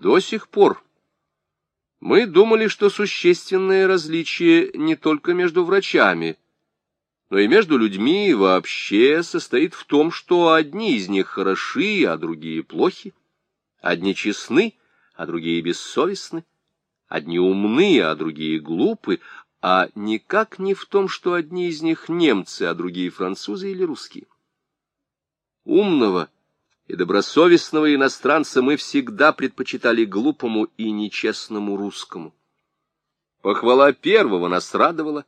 До сих пор. Мы думали, что существенное различие не только между врачами, но и между людьми вообще состоит в том, что одни из них хороши, а другие плохи, одни честны, а другие бессовестны, одни умны, а другие глупы, а никак не в том, что одни из них немцы, а другие французы или русские. Умного и добросовестного иностранца мы всегда предпочитали глупому и нечестному русскому. Похвала первого нас радовала,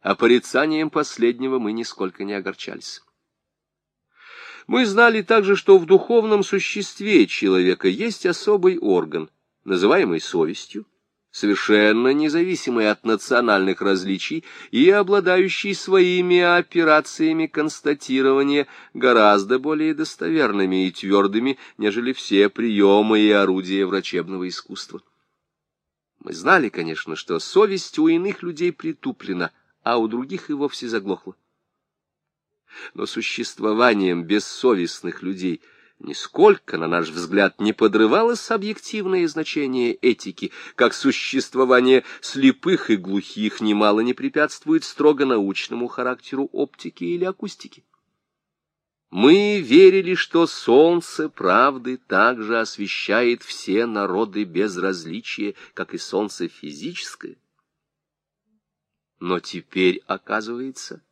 а порицанием последнего мы нисколько не огорчались. Мы знали также, что в духовном существе человека есть особый орган, называемый совестью, совершенно независимый от национальных различий и обладающий своими операциями констатирования гораздо более достоверными и твердыми, нежели все приемы и орудия врачебного искусства. Мы знали, конечно, что совесть у иных людей притуплена, а у других и вовсе заглохла. Но существованием бессовестных людей – нисколько, на наш взгляд, не подрывалось объективное значение этики, как существование слепых и глухих немало не препятствует строго научному характеру оптики или акустики. Мы верили, что солнце правды также освещает все народы без различия, как и солнце физическое. Но теперь, оказывается,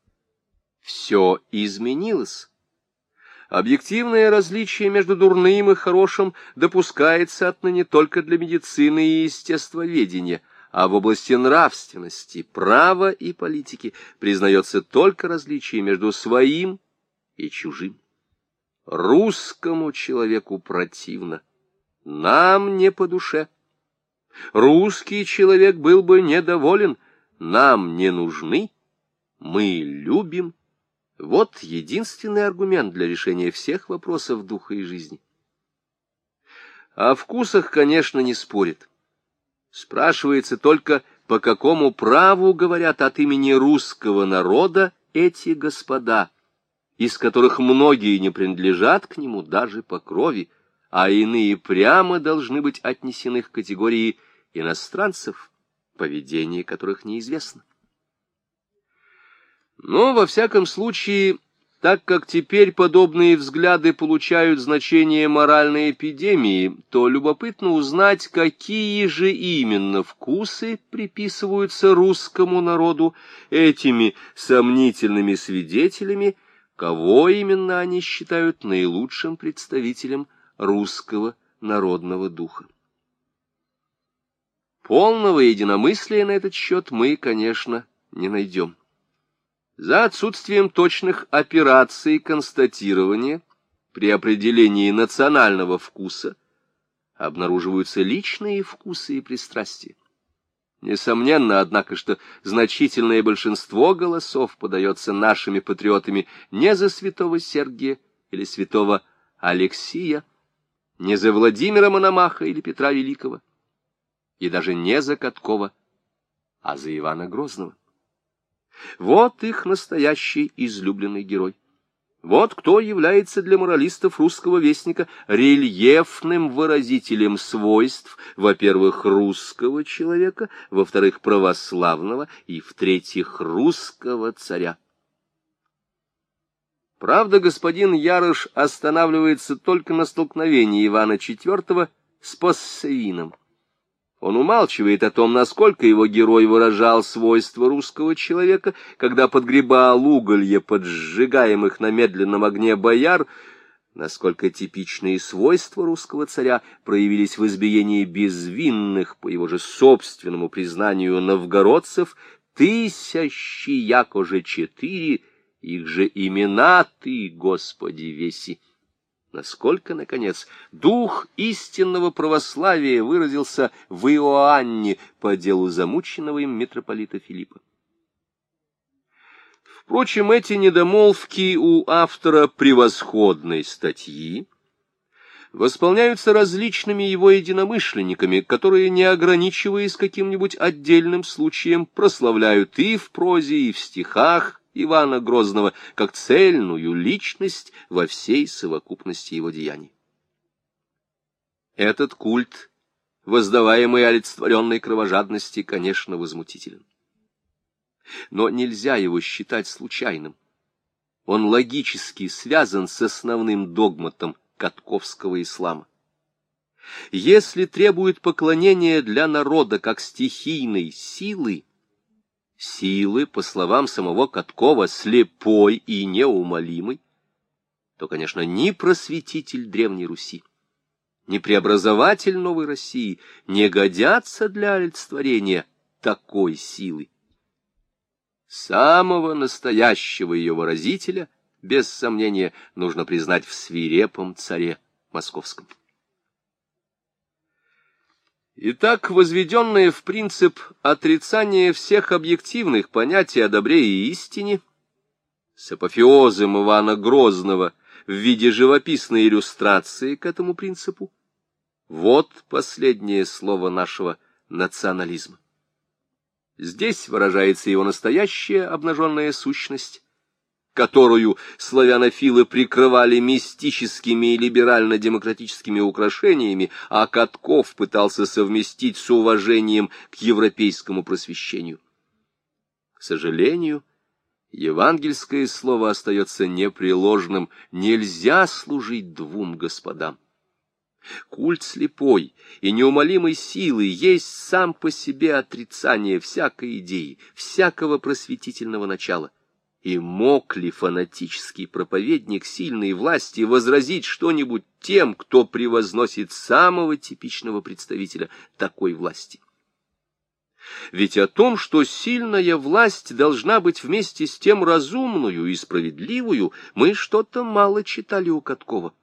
все изменилось. Объективное различие между дурным и хорошим допускается отныне только для медицины и естествоведения, а в области нравственности, права и политики признается только различие между своим и чужим. Русскому человеку противно, нам не по душе. Русский человек был бы недоволен, нам не нужны, мы любим вот единственный аргумент для решения всех вопросов духа и жизни. О вкусах, конечно, не спорит. Спрашивается только, по какому праву говорят от имени русского народа эти господа, из которых многие не принадлежат к нему даже по крови, а иные прямо должны быть отнесены к категории иностранцев, поведение которых неизвестно. Но, во всяком случае, так как теперь подобные взгляды получают значение моральной эпидемии, то любопытно узнать, какие же именно вкусы приписываются русскому народу этими сомнительными свидетелями, кого именно они считают наилучшим представителем русского народного духа. Полного единомыслия на этот счет мы, конечно, не найдем. За отсутствием точных операций констатирования при определении национального вкуса обнаруживаются личные вкусы и пристрастия. Несомненно, однако, что значительное большинство голосов подается нашими патриотами не за святого Сергия или святого Алексия, не за Владимира Мономаха или Петра Великого, и даже не за Каткова, а за Ивана Грозного. Вот их настоящий излюбленный герой. Вот кто является для моралистов русского вестника рельефным выразителем свойств, во-первых, русского человека, во-вторых, православного и, в-третьих, русского царя. Правда, господин Ярыш останавливается только на столкновении Ивана IV с Поссевином. Он умалчивает о том, насколько его герой выражал свойства русского человека, когда подгребал уголье под сжигаемых на медленном огне бояр, насколько типичные свойства русского царя проявились в избиении безвинных, по его же собственному признанию, новгородцев, тысячи, яко же четыре, их же имена ты, Господи, веси насколько, наконец, дух истинного православия выразился в Иоанне по делу замученного им митрополита Филиппа. Впрочем, эти недомолвки у автора превосходной статьи восполняются различными его единомышленниками, которые, не ограничиваясь каким-нибудь отдельным случаем, прославляют и в прозе, и в стихах Ивана Грозного как цельную личность во всей совокупности его деяний. Этот культ воздаваемый олицетворенной кровожадности, конечно, возмутителен. Но нельзя его считать случайным. Он логически связан с основным догматом катковского ислама. Если требует поклонения для народа как стихийной силы, силы, по словам самого Каткова, слепой и неумолимой, то, конечно, ни просветитель Древней Руси, ни преобразователь новой России не годятся для олицетворения такой силы. Самого настоящего ее выразителя, без сомнения, нужно признать в свирепом царе московском. Итак, возведенное в принцип отрицание всех объективных понятий о добре и истине, с апофеозом Ивана Грозного в виде живописной иллюстрации к этому принципу, вот последнее слово нашего национализма. Здесь выражается его настоящая обнаженная сущность, которую славянофилы прикрывали мистическими и либерально-демократическими украшениями, а Катков пытался совместить с уважением к европейскому просвещению. К сожалению, евангельское слово остается непреложным, нельзя служить двум господам. Культ слепой и неумолимой силы есть сам по себе отрицание всякой идеи, всякого просветительного начала. И мог ли фанатический проповедник сильной власти возразить что-нибудь тем, кто превозносит самого типичного представителя такой власти? Ведь о том, что сильная власть должна быть вместе с тем разумную и справедливую, мы что-то мало читали у Каткова.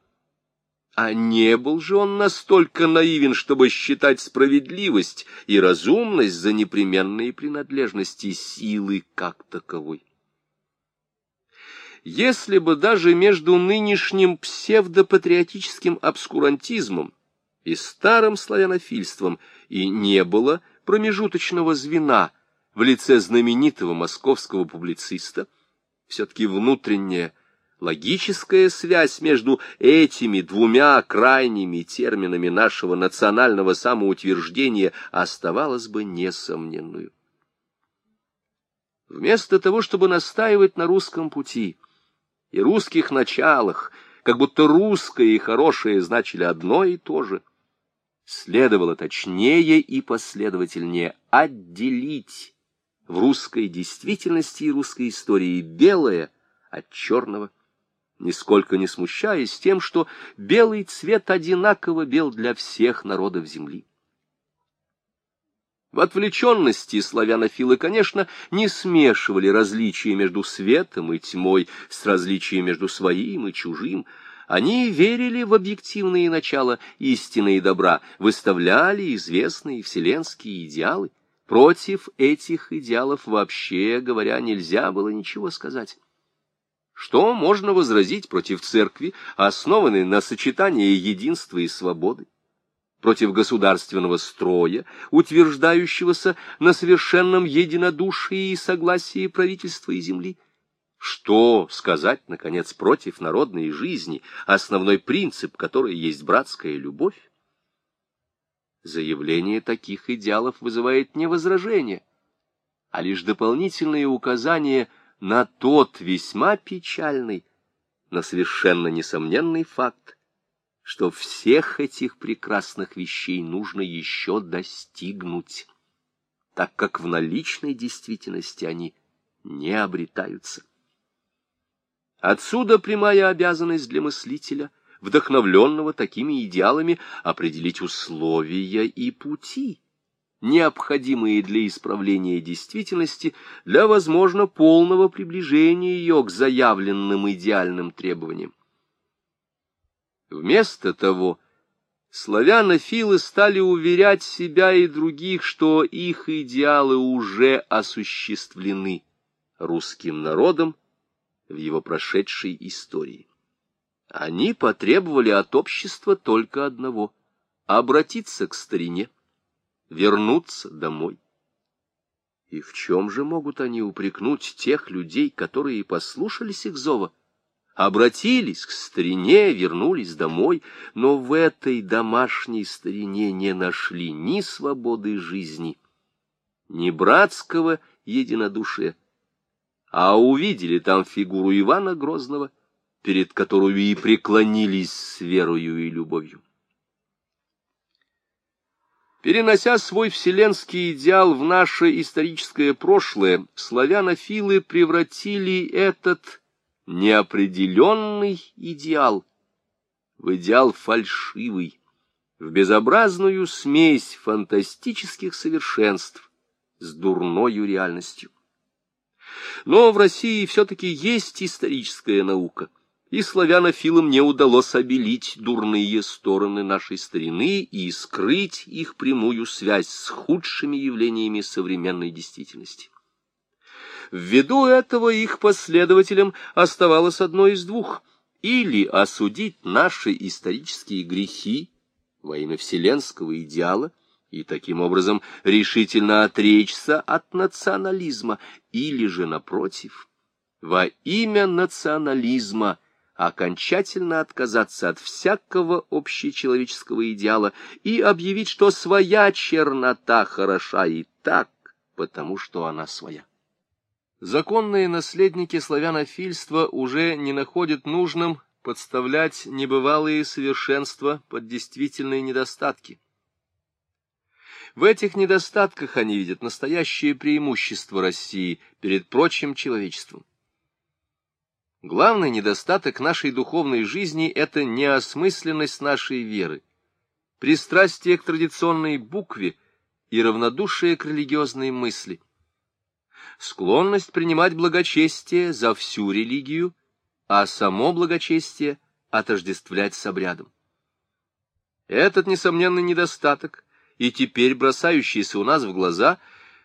А не был же он настолько наивен, чтобы считать справедливость и разумность за непременные принадлежности силы как таковой. Если бы даже между нынешним псевдопатриотическим обскурантизмом и старым славянофильством и не было промежуточного звена в лице знаменитого московского публициста, все-таки внутренняя логическая связь между этими двумя крайними терминами нашего национального самоутверждения оставалась бы несомненную. Вместо того, чтобы настаивать на русском пути и русских началах, как будто русское и хорошее значили одно и то же, следовало точнее и последовательнее отделить в русской действительности и русской истории белое от черного нисколько не смущаясь тем, что белый цвет одинаково бел для всех народов земли. В отвлеченности славянофилы, конечно, не смешивали различия между светом и тьмой с различием между своим и чужим. Они верили в объективные начала истины и добра, выставляли известные вселенские идеалы. Против этих идеалов вообще говоря нельзя было ничего сказать. Что можно возразить против церкви, основанной на сочетании единства и свободы? Против государственного строя, утверждающегося на совершенном единодушии и согласии правительства и земли? Что сказать, наконец, против народной жизни, основной принцип которой есть братская любовь? Заявление таких идеалов вызывает не возражение, а лишь дополнительные указания – на тот весьма печальный, но совершенно несомненный факт, что всех этих прекрасных вещей нужно еще достигнуть, так как в наличной действительности они не обретаются. Отсюда прямая обязанность для мыслителя, вдохновленного такими идеалами, определить условия и пути, необходимые для исправления действительности, для, возможно, полного приближения ее к заявленным идеальным требованиям. Вместо того, славянофилы стали уверять себя и других, что их идеалы уже осуществлены русским народом в его прошедшей истории. Они потребовали от общества только одного — обратиться к старине вернуться домой. И в чем же могут они упрекнуть тех людей, которые послушались их зова? Обратились к старине, вернулись домой, но в этой домашней старине не нашли ни свободы жизни, ни братского единодушия, а увидели там фигуру Ивана Грозного, перед которую и преклонились с верою и любовью. Перенося свой вселенский идеал в наше историческое прошлое, славянофилы превратили этот неопределенный идеал в идеал фальшивый, в безобразную смесь фантастических совершенств с дурною реальностью. Но в России все-таки есть историческая наука — и славянофилам не удалось обелить дурные стороны нашей старины и скрыть их прямую связь с худшими явлениями современной действительности. Ввиду этого их последователям оставалось одно из двух — или осудить наши исторические грехи во имя вселенского идеала и таким образом решительно отречься от национализма, или же, напротив, во имя национализма — окончательно отказаться от всякого общечеловеческого идеала и объявить, что своя чернота хороша и так, потому что она своя. Законные наследники славянофильства уже не находят нужным подставлять небывалые совершенства под действительные недостатки. В этих недостатках они видят настоящее преимущество России перед прочим человечеством. Главный недостаток нашей духовной жизни — это неосмысленность нашей веры, пристрастие к традиционной букве и равнодушие к религиозной мысли, склонность принимать благочестие за всю религию, а само благочестие отождествлять с обрядом. Этот несомненный недостаток, и теперь бросающийся у нас в глаза,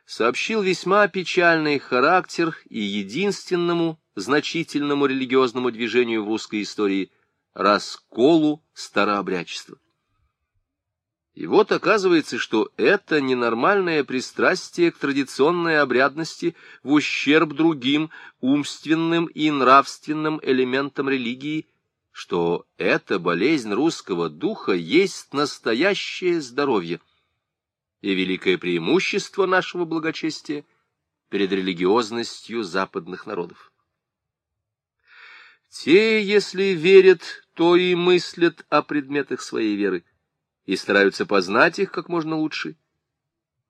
сообщил весьма печальный характер и единственному значительному религиозному движению в русской истории — расколу старообрядчества. И вот оказывается, что это ненормальное пристрастие к традиционной обрядности в ущерб другим умственным и нравственным элементам религии, что эта болезнь русского духа есть настоящее здоровье и великое преимущество нашего благочестия перед религиозностью западных народов. Те, если верят, то и мыслят о предметах своей веры и стараются познать их как можно лучше.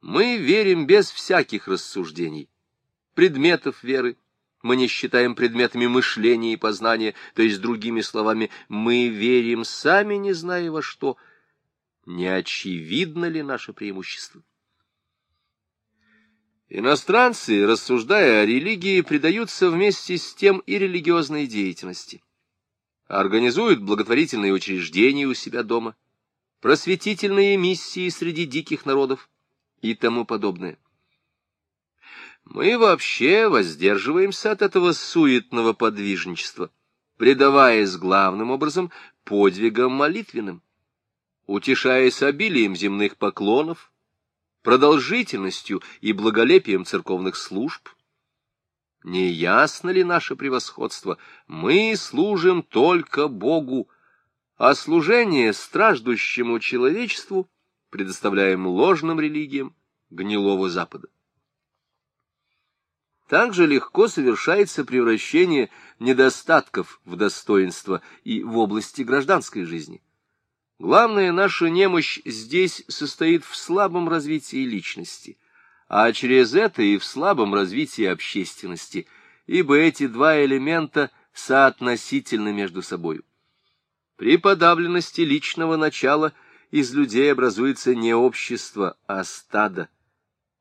Мы верим без всяких рассуждений. Предметов веры мы не считаем предметами мышления и познания, то есть, другими словами, мы верим, сами не зная во что. Не очевидно ли наше преимущество? Иностранцы, рассуждая о религии, предаются вместе с тем и религиозной деятельности. Организуют благотворительные учреждения у себя дома, просветительные миссии среди диких народов и тому подобное. Мы вообще воздерживаемся от этого суетного подвижничества, предаваясь главным образом подвигам молитвенным, утешаясь обилием земных поклонов, продолжительностью и благолепием церковных служб. Не ясно ли наше превосходство? Мы служим только Богу, а служение страждущему человечеству предоставляем ложным религиям гнилого Запада. Также легко совершается превращение недостатков в достоинство и в области гражданской жизни. Главная наша немощь здесь состоит в слабом развитии личности, а через это и в слабом развитии общественности, ибо эти два элемента соотносительны между собой. При подавленности личного начала из людей образуется не общество, а стадо.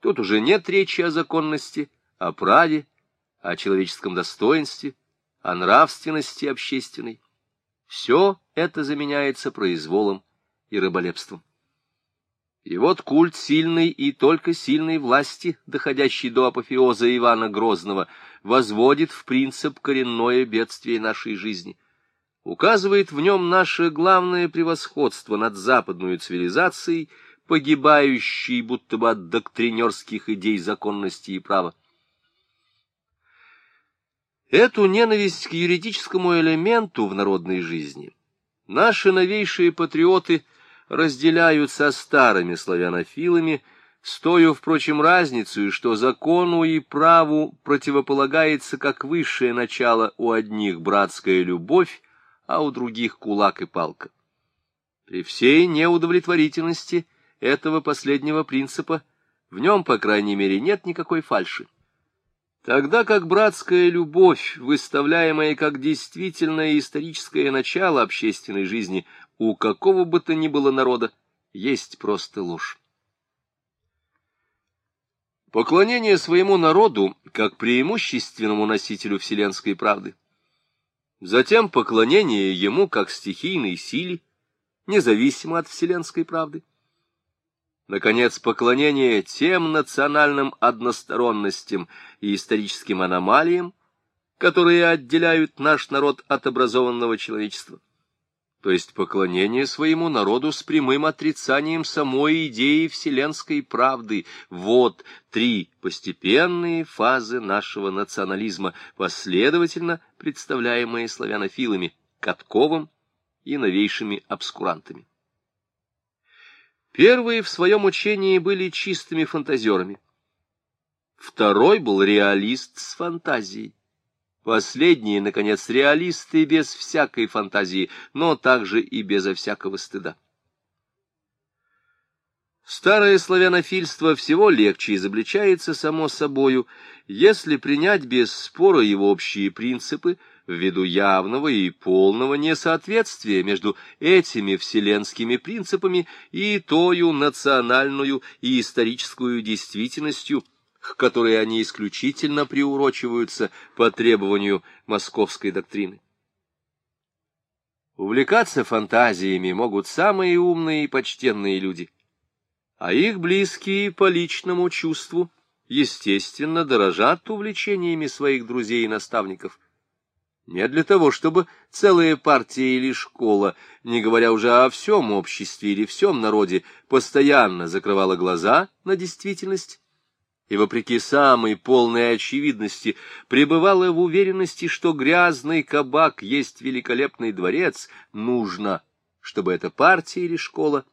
Тут уже нет речи о законности, о праве, о человеческом достоинстве, о нравственности общественной. Все это заменяется произволом и рыболепством. И вот культ сильной и только сильной власти, доходящий до апофеоза Ивана Грозного, возводит в принцип коренное бедствие нашей жизни, указывает в нем наше главное превосходство над западной цивилизацией, погибающей будто бы от доктринерских идей законности и права. Эту ненависть к юридическому элементу в народной жизни наши новейшие патриоты разделяют со старыми славянофилами, с тою, впрочем, разницей, что закону и праву противополагается как высшее начало у одних братская любовь, а у других кулак и палка. При всей неудовлетворительности этого последнего принципа в нем, по крайней мере, нет никакой фальши. Тогда как братская любовь, выставляемая как действительное историческое начало общественной жизни у какого бы то ни было народа, есть просто ложь. Поклонение своему народу как преимущественному носителю вселенской правды. Затем поклонение ему как стихийной силе, независимо от вселенской правды. Наконец, поклонение тем национальным односторонностям и историческим аномалиям, которые отделяют наш народ от образованного человечества. То есть поклонение своему народу с прямым отрицанием самой идеи вселенской правды. Вот три постепенные фазы нашего национализма, последовательно представляемые славянофилами, Катковым и новейшими обскурантами. Первые в своем учении были чистыми фантазерами. Второй был реалист с фантазией. Последние, наконец, реалисты без всякой фантазии, но также и безо всякого стыда. Старое славянофильство всего легче изобличается само собою, если принять без спора его общие принципы, ввиду явного и полного несоответствия между этими вселенскими принципами и тою национальную и историческую действительностью, к которой они исключительно приурочиваются по требованию московской доктрины. Увлекаться фантазиями могут самые умные и почтенные люди, а их близкие по личному чувству, естественно, дорожат увлечениями своих друзей и наставников – не для того, чтобы целая партия или школа, не говоря уже о всем обществе или всем народе, постоянно закрывала глаза на действительность и, вопреки самой полной очевидности, пребывала в уверенности, что грязный кабак есть великолепный дворец, нужно, чтобы эта партия или школа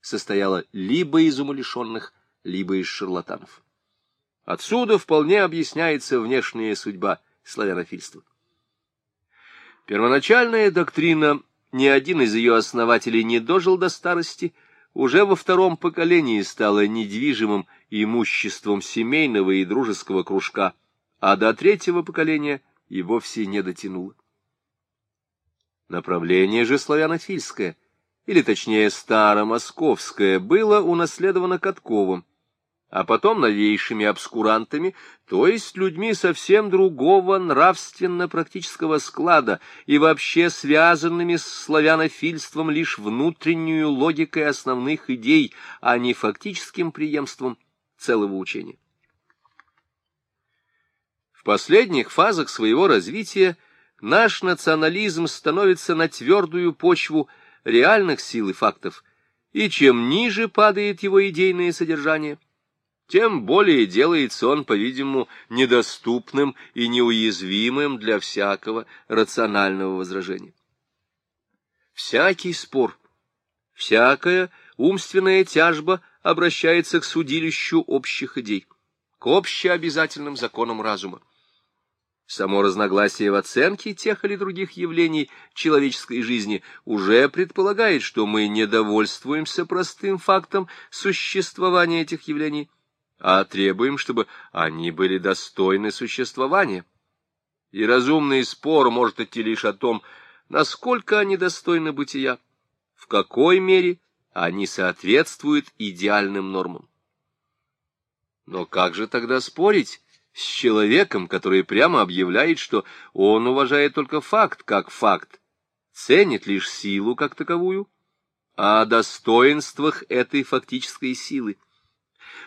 состояла либо из умалишенных, либо из шарлатанов. Отсюда вполне объясняется внешняя судьба славянофильства. Первоначальная доктрина, ни один из ее основателей не дожил до старости, уже во втором поколении стала недвижимым имуществом семейного и дружеского кружка, а до третьего поколения и вовсе не дотянула. Направление же славянофильское, или точнее старомосковское, было унаследовано Катковым, а потом новейшими обскурантами, то есть людьми совсем другого нравственно-практического склада и вообще связанными с славянофильством лишь внутреннюю логикой основных идей, а не фактическим преемством целого учения. В последних фазах своего развития наш национализм становится на твердую почву реальных сил и фактов, и чем ниже падает его идейное содержание – тем более делается он, по-видимому, недоступным и неуязвимым для всякого рационального возражения. Всякий спор, всякая умственная тяжба обращается к судилищу общих идей, к общеобязательным законам разума. Само разногласие в оценке тех или других явлений человеческой жизни уже предполагает, что мы недовольствуемся простым фактом существования этих явлений, а требуем, чтобы они были достойны существования. И разумный спор может идти лишь о том, насколько они достойны бытия, в какой мере они соответствуют идеальным нормам. Но как же тогда спорить с человеком, который прямо объявляет, что он уважает только факт как факт, ценит лишь силу как таковую, а о достоинствах этой фактической силы?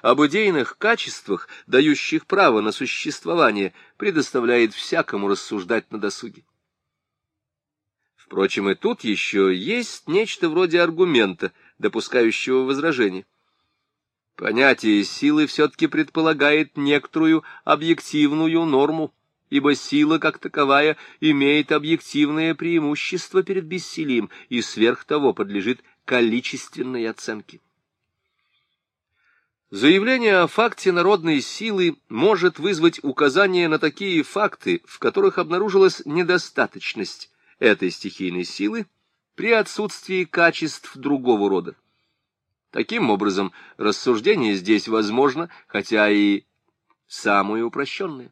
об идейных качествах, дающих право на существование, предоставляет всякому рассуждать на досуге. Впрочем, и тут еще есть нечто вроде аргумента, допускающего возражение. Понятие силы все-таки предполагает некоторую объективную норму, ибо сила как таковая имеет объективное преимущество перед бессилием и сверх того подлежит количественной оценке. Заявление о факте народной силы может вызвать указание на такие факты, в которых обнаружилась недостаточность этой стихийной силы при отсутствии качеств другого рода. Таким образом, рассуждение здесь возможно, хотя и самое упрощенное.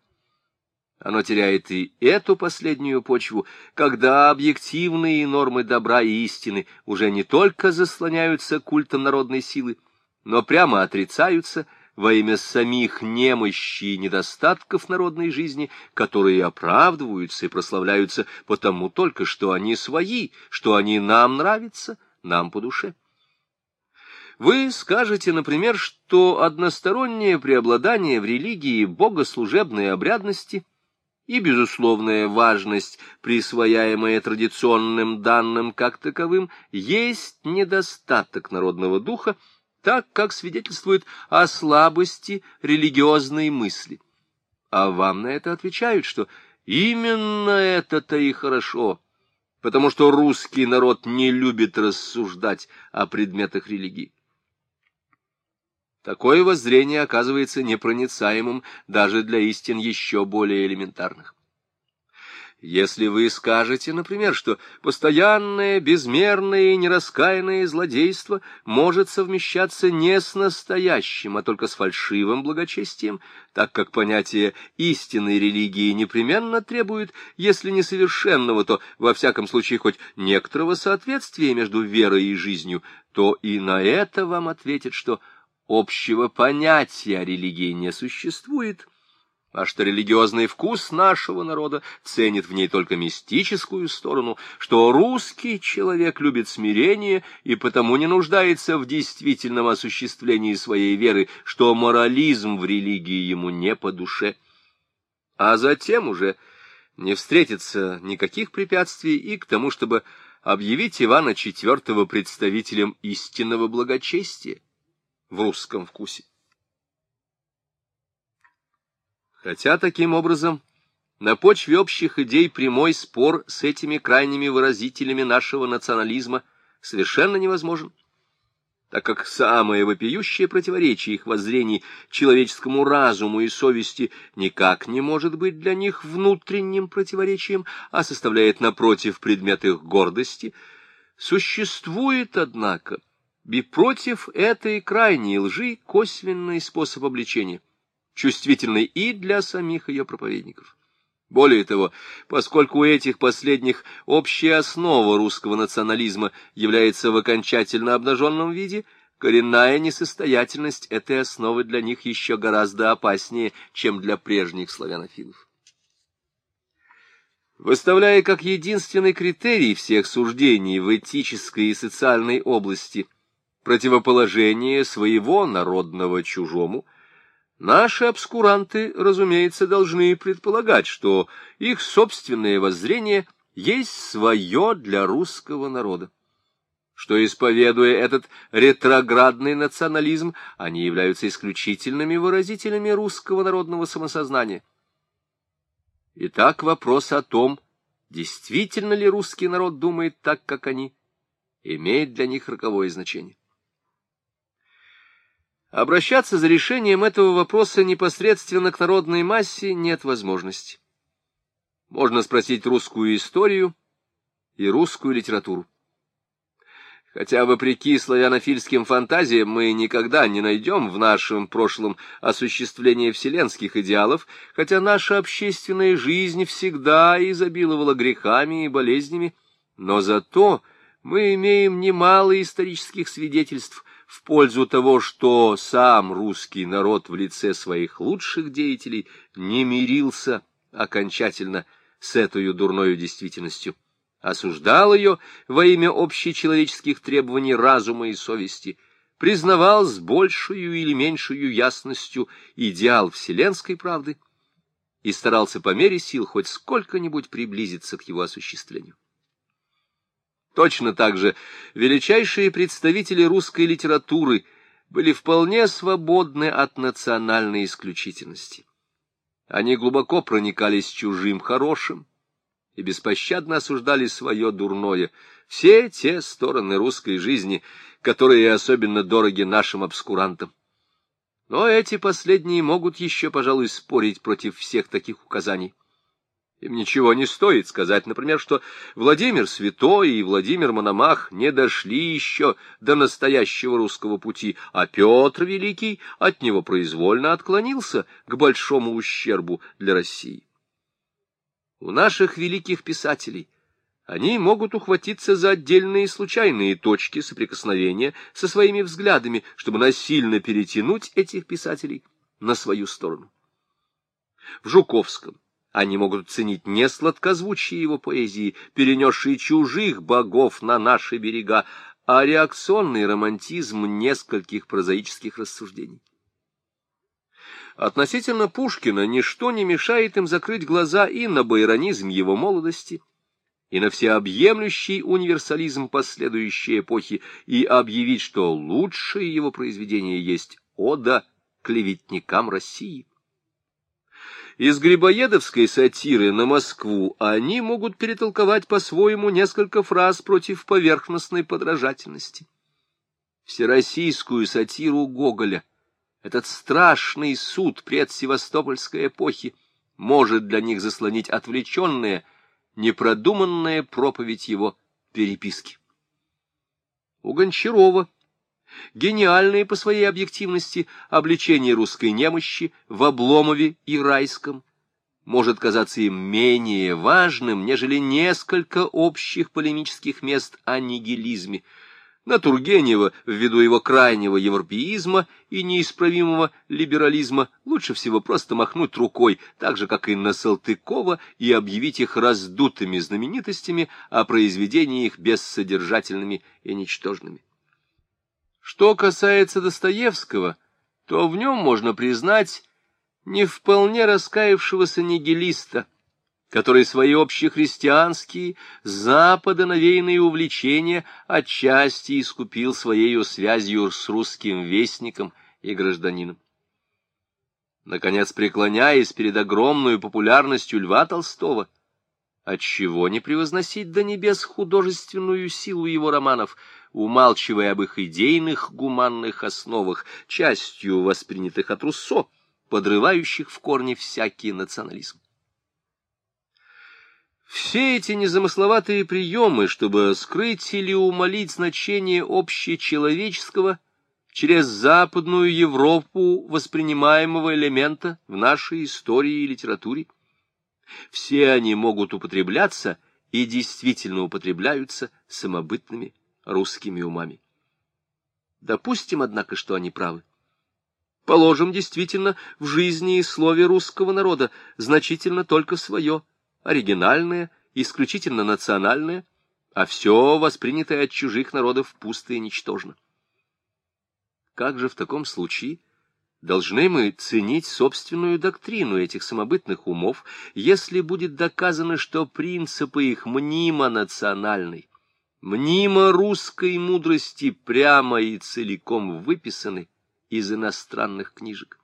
Оно теряет и эту последнюю почву, когда объективные нормы добра и истины уже не только заслоняются культом народной силы, но прямо отрицаются во имя самих немощи и недостатков народной жизни, которые оправдываются и прославляются потому только, что они свои, что они нам нравятся, нам по душе. Вы скажете, например, что одностороннее преобладание в религии богослужебной обрядности и безусловная важность, присвояемая традиционным данным как таковым, есть недостаток народного духа, так как свидетельствует о слабости религиозной мысли. А вам на это отвечают, что именно это-то и хорошо, потому что русский народ не любит рассуждать о предметах религии. Такое воззрение оказывается непроницаемым даже для истин еще более элементарных. Если вы скажете, например, что постоянное, безмерное и нераскаянное злодейство может совмещаться не с настоящим, а только с фальшивым благочестием, так как понятие истинной религии непременно требует, если не совершенного, то, во всяком случае, хоть некоторого соответствия между верой и жизнью, то и на это вам ответят, что общего понятия о религии не существует, — а что религиозный вкус нашего народа ценит в ней только мистическую сторону, что русский человек любит смирение и потому не нуждается в действительном осуществлении своей веры, что морализм в религии ему не по душе. А затем уже не встретится никаких препятствий и к тому, чтобы объявить Ивана IV представителем истинного благочестия в русском вкусе. Хотя таким образом на почве общих идей прямой спор с этими крайними выразителями нашего национализма совершенно невозможен, так как самое вопиющее противоречие их воззрений человеческому разуму и совести никак не может быть для них внутренним противоречием, а составляет напротив предмет их гордости, существует, однако, и против этой крайней лжи косвенный способ обличения чувствительной и для самих ее проповедников. Более того, поскольку у этих последних общая основа русского национализма является в окончательно обнаженном виде, коренная несостоятельность этой основы для них еще гораздо опаснее, чем для прежних славянофилов. Выставляя как единственный критерий всех суждений в этической и социальной области противоположение своего народного чужому – Наши обскуранты, разумеется, должны предполагать, что их собственное воззрение есть свое для русского народа. Что, исповедуя этот ретроградный национализм, они являются исключительными выразителями русского народного самосознания. Итак, вопрос о том, действительно ли русский народ думает так, как они, имеет для них роковое значение. Обращаться за решением этого вопроса непосредственно к народной массе нет возможности. Можно спросить русскую историю и русскую литературу. Хотя, вопреки славянофильским фантазиям, мы никогда не найдем в нашем прошлом осуществление вселенских идеалов, хотя наша общественная жизнь всегда изобиловала грехами и болезнями, но зато мы имеем немало исторических свидетельств в пользу того, что сам русский народ в лице своих лучших деятелей не мирился окончательно с этой дурною действительностью, осуждал ее во имя общечеловеческих требований разума и совести, признавал с большую или меньшую ясностью идеал вселенской правды и старался по мере сил хоть сколько-нибудь приблизиться к его осуществлению. Точно так же величайшие представители русской литературы были вполне свободны от национальной исключительности. Они глубоко проникались чужим хорошим и беспощадно осуждали свое дурное, все те стороны русской жизни, которые особенно дороги нашим обскурантам. Но эти последние могут еще, пожалуй, спорить против всех таких указаний. Им ничего не стоит сказать, например, что Владимир Святой и Владимир Мономах не дошли еще до настоящего русского пути, а Петр Великий от него произвольно отклонился к большому ущербу для России. У наших великих писателей они могут ухватиться за отдельные случайные точки соприкосновения со своими взглядами, чтобы насильно перетянуть этих писателей на свою сторону. В Жуковском они могут ценить не сладкозвучие его поэзии, перенесшие чужих богов на наши берега, а реакционный романтизм нескольких прозаических рассуждений. Относительно Пушкина ничто не мешает им закрыть глаза и на байронизм его молодости, и на всеобъемлющий универсализм последующей эпохи, и объявить, что лучшее его произведение есть «Ода клеветникам России». Из грибоедовской сатиры на Москву они могут перетолковать по-своему несколько фраз против поверхностной подражательности. Всероссийскую сатиру Гоголя, этот страшный суд предсевастопольской эпохи, может для них заслонить отвлеченная, непродуманная проповедь его переписки. У Гончарова гениальные по своей объективности обличение русской немощи в Обломове и Райском может казаться им менее важным, нежели несколько общих полемических мест о нигилизме. На Тургенева, ввиду его крайнего европеизма и неисправимого либерализма, лучше всего просто махнуть рукой, так же, как и на Салтыкова, и объявить их раздутыми знаменитостями, а произведения их бессодержательными и ничтожными. Что касается Достоевского, то в нем можно признать не вполне раскаявшегося нигилиста, который свои общехристианские, запада навеянные увлечения отчасти искупил своею связью с русским вестником и гражданином. Наконец, преклоняясь перед огромной популярностью Льва Толстого, отчего не превозносить до небес художественную силу его романов — умалчивая об их идейных гуманных основах, частью воспринятых от Руссо, подрывающих в корне всякий национализм. Все эти незамысловатые приемы, чтобы скрыть или умолить значение общечеловеческого через Западную Европу воспринимаемого элемента в нашей истории и литературе, все они могут употребляться и действительно употребляются самобытными русскими умами. Допустим, однако, что они правы. Положим, действительно, в жизни и слове русского народа значительно только свое, оригинальное, исключительно национальное, а все воспринятое от чужих народов пусто и ничтожно. Как же в таком случае должны мы ценить собственную доктрину этих самобытных умов, если будет доказано, что принципы их мнимо национальны, мнимо русской мудрости прямо и целиком выписаны из иностранных книжек.